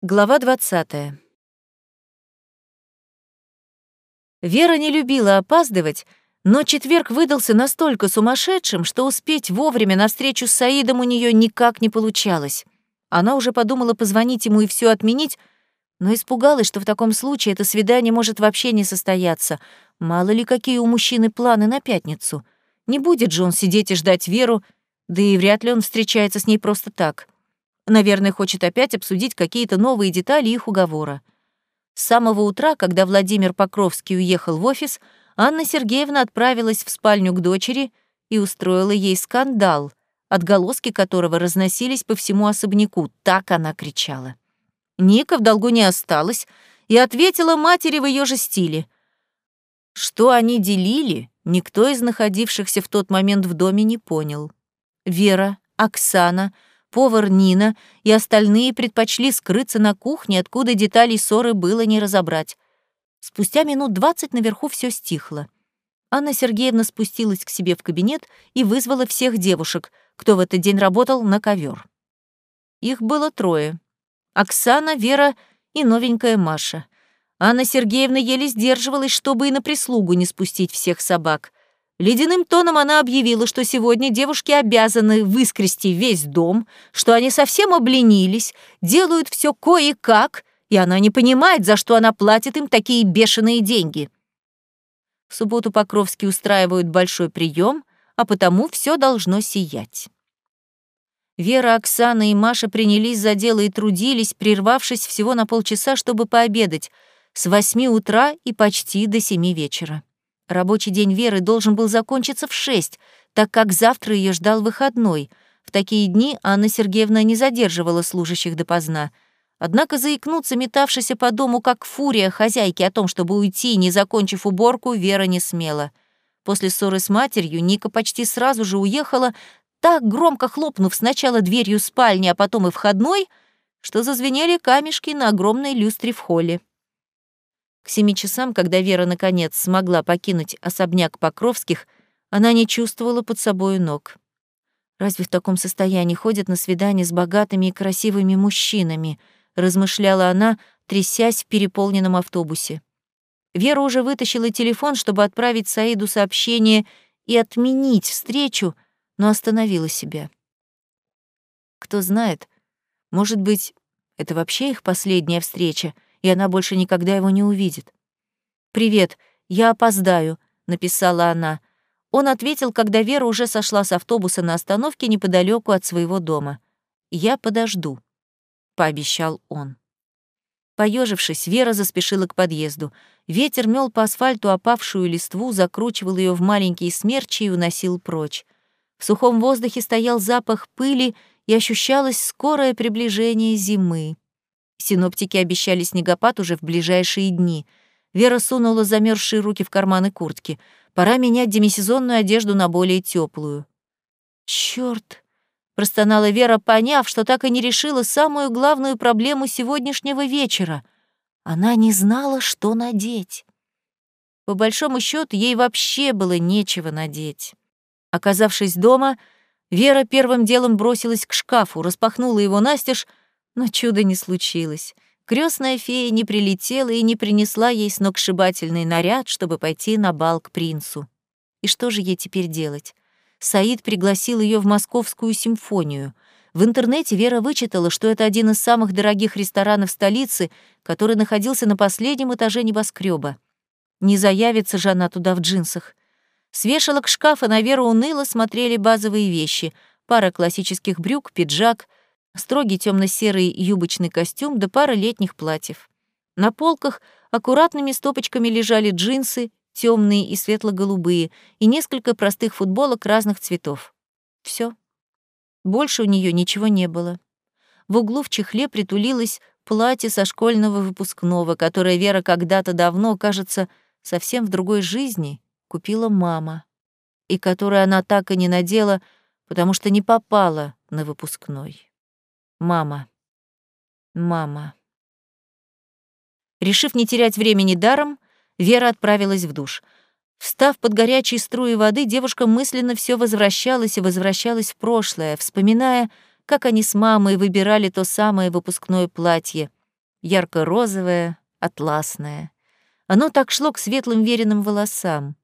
Глава 20. Вера не любила опаздывать, но четверг выдался настолько сумасшедшим, что успеть вовремя на встречу с Саидом у нее никак не получалось. Она уже подумала позвонить ему и все отменить, но испугалась, что в таком случае это свидание может вообще не состояться. Мало ли какие у мужчины планы на пятницу. Не будет же он сидеть и ждать Веру, да и вряд ли он встречается с ней просто так. Наверное, хочет опять обсудить какие-то новые детали их уговора. С самого утра, когда Владимир Покровский уехал в офис, Анна Сергеевна отправилась в спальню к дочери и устроила ей скандал, отголоски которого разносились по всему особняку. Так она кричала. Ника в долгу не осталась и ответила матери в ее же стиле. Что они делили, никто из находившихся в тот момент в доме не понял. Вера, Оксана — повар Нина и остальные предпочли скрыться на кухне, откуда деталей ссоры было не разобрать. Спустя минут двадцать наверху все стихло. Анна Сергеевна спустилась к себе в кабинет и вызвала всех девушек, кто в этот день работал, на ковер. Их было трое. Оксана, Вера и новенькая Маша. Анна Сергеевна еле сдерживалась, чтобы и на прислугу не спустить всех собак. Ледяным тоном она объявила, что сегодня девушки обязаны выскрести весь дом, что они совсем обленились, делают все кое-как, и она не понимает, за что она платит им такие бешеные деньги. В субботу Покровский устраивают большой прием, а потому все должно сиять. Вера, Оксана и Маша принялись за дело и трудились, прервавшись всего на полчаса, чтобы пообедать, с восьми утра и почти до семи вечера. Рабочий день Веры должен был закончиться в шесть, так как завтра ее ждал выходной. В такие дни Анна Сергеевна не задерживала служащих допоздна. Однако заикнуться, метавшейся по дому как фурия хозяйки о том, чтобы уйти, не закончив уборку, Вера не смела. После ссоры с матерью Ника почти сразу же уехала, так громко хлопнув сначала дверью спальни, а потом и входной, что зазвенели камешки на огромной люстре в холле. К семи часам, когда Вера наконец смогла покинуть особняк Покровских, она не чувствовала под собой ног. «Разве в таком состоянии ходят на свидания с богатыми и красивыми мужчинами?» — размышляла она, трясясь в переполненном автобусе. Вера уже вытащила телефон, чтобы отправить Саиду сообщение и отменить встречу, но остановила себя. Кто знает, может быть, это вообще их последняя встреча — и она больше никогда его не увидит. «Привет, я опоздаю», — написала она. Он ответил, когда Вера уже сошла с автобуса на остановке неподалеку от своего дома. «Я подожду», — пообещал он. Поежившись, Вера заспешила к подъезду. Ветер мел по асфальту опавшую листву, закручивал ее в маленькие смерчи и уносил прочь. В сухом воздухе стоял запах пыли, и ощущалось скорое приближение зимы. Синоптики обещали снегопад уже в ближайшие дни. Вера сунула замерзшие руки в карманы куртки. Пора менять демисезонную одежду на более теплую. Черт! простонала Вера, поняв, что так и не решила самую главную проблему сегодняшнего вечера. Она не знала, что надеть. По большому счету, ей вообще было нечего надеть. Оказавшись дома, Вера первым делом бросилась к шкафу, распахнула его настежь но чуда не случилось. Крестная фея не прилетела и не принесла ей сногсшибательный наряд, чтобы пойти на бал к принцу. И что же ей теперь делать? Саид пригласил ее в Московскую симфонию. В интернете Вера вычитала, что это один из самых дорогих ресторанов столицы, который находился на последнем этаже небоскреба. Не заявится же она туда в джинсах. С вешалок шкафа на Веру уныло смотрели базовые вещи — пара классических брюк, пиджак — строгий темно-серый юбочный костюм да пара летних платьев. На полках аккуратными стопочками лежали джинсы, темные и светло-голубые, и несколько простых футболок разных цветов. Все. Больше у нее ничего не было. В углу в чехле притулилось платье со школьного выпускного, которое Вера когда-то давно, кажется, совсем в другой жизни купила мама, и которое она так и не надела, потому что не попала на выпускной. Мама. Мама. Решив не терять времени даром, Вера отправилась в душ. Встав под горячие струи воды, девушка мысленно все возвращалась и возвращалась в прошлое, вспоминая, как они с мамой выбирали то самое выпускное платье. ярко-розовое, атласное. Оно так шло к светлым веренным волосам.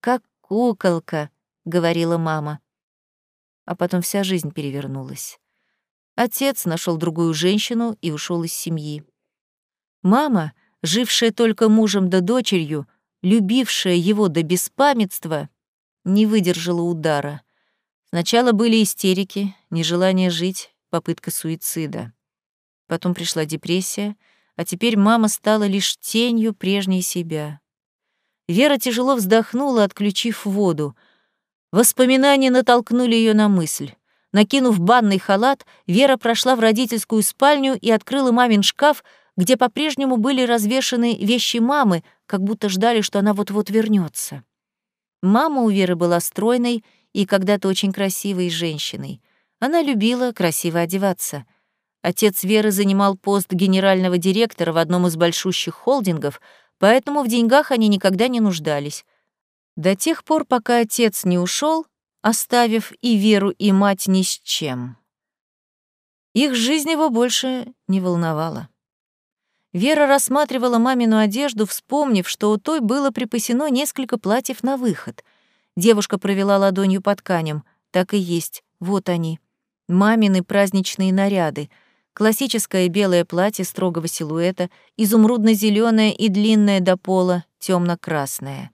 «Как куколка», — говорила мама. А потом вся жизнь перевернулась. Отец нашел другую женщину и ушел из семьи. Мама, жившая только мужем да дочерью, любившая его до беспамятства, не выдержала удара. Сначала были истерики, нежелание жить, попытка суицида. Потом пришла депрессия, а теперь мама стала лишь тенью прежней себя. Вера тяжело вздохнула, отключив воду. Воспоминания натолкнули ее на мысль. Накинув банный халат, Вера прошла в родительскую спальню и открыла мамин шкаф, где по-прежнему были развешаны вещи мамы, как будто ждали, что она вот-вот вернется. Мама у Веры была стройной и когда-то очень красивой женщиной. Она любила красиво одеваться. Отец Веры занимал пост генерального директора в одном из большущих холдингов, поэтому в деньгах они никогда не нуждались. До тех пор, пока отец не ушел, оставив и Веру, и мать ни с чем. Их жизнь его больше не волновала. Вера рассматривала мамину одежду, вспомнив, что у той было припасено несколько платьев на выход. Девушка провела ладонью по тканям. Так и есть, вот они. Мамины праздничные наряды. Классическое белое платье строгого силуэта, изумрудно зеленое и длинное до пола, темно красное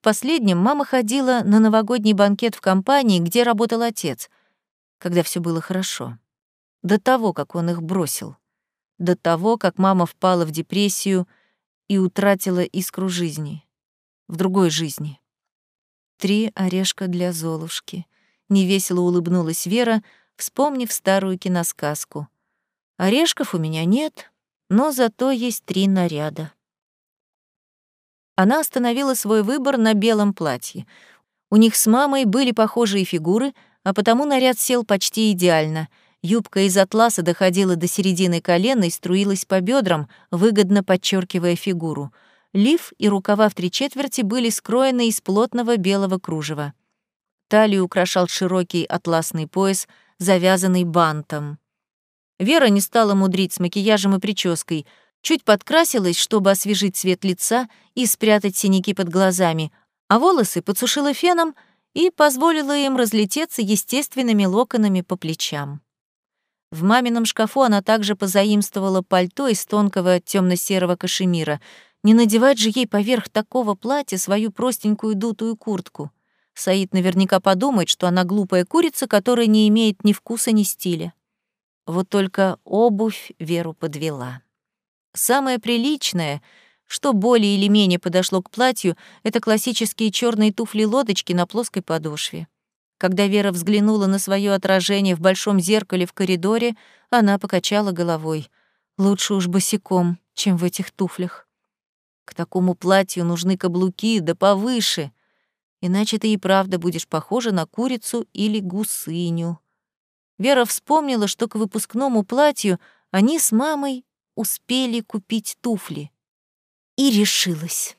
в последнем мама ходила на новогодний банкет в компании, где работал отец, когда все было хорошо. До того, как он их бросил. До того, как мама впала в депрессию и утратила искру жизни. В другой жизни. Три орешка для Золушки. Невесело улыбнулась Вера, вспомнив старую киносказку. Орешков у меня нет, но зато есть три наряда она остановила свой выбор на белом платье. У них с мамой были похожие фигуры, а потому наряд сел почти идеально. Юбка из атласа доходила до середины колена и струилась по бедрам, выгодно подчеркивая фигуру. Лиф и рукава в три четверти были скроены из плотного белого кружева. Талию украшал широкий атласный пояс, завязанный бантом. Вера не стала мудрить с макияжем и прической — чуть подкрасилась, чтобы освежить цвет лица и спрятать синяки под глазами, а волосы подсушила феном и позволила им разлететься естественными локонами по плечам. В мамином шкафу она также позаимствовала пальто из тонкого темно серого кашемира. Не надевать же ей поверх такого платья свою простенькую дутую куртку. Саид наверняка подумает, что она глупая курица, которая не имеет ни вкуса, ни стиля. Вот только обувь Веру подвела. Самое приличное, что более или менее подошло к платью, это классические черные туфли-лодочки на плоской подошве. Когда Вера взглянула на свое отражение в большом зеркале в коридоре, она покачала головой. Лучше уж босиком, чем в этих туфлях. К такому платью нужны каблуки, да повыше. Иначе ты и правда будешь похожа на курицу или гусыню. Вера вспомнила, что к выпускному платью они с мамой успели купить туфли. И решилась.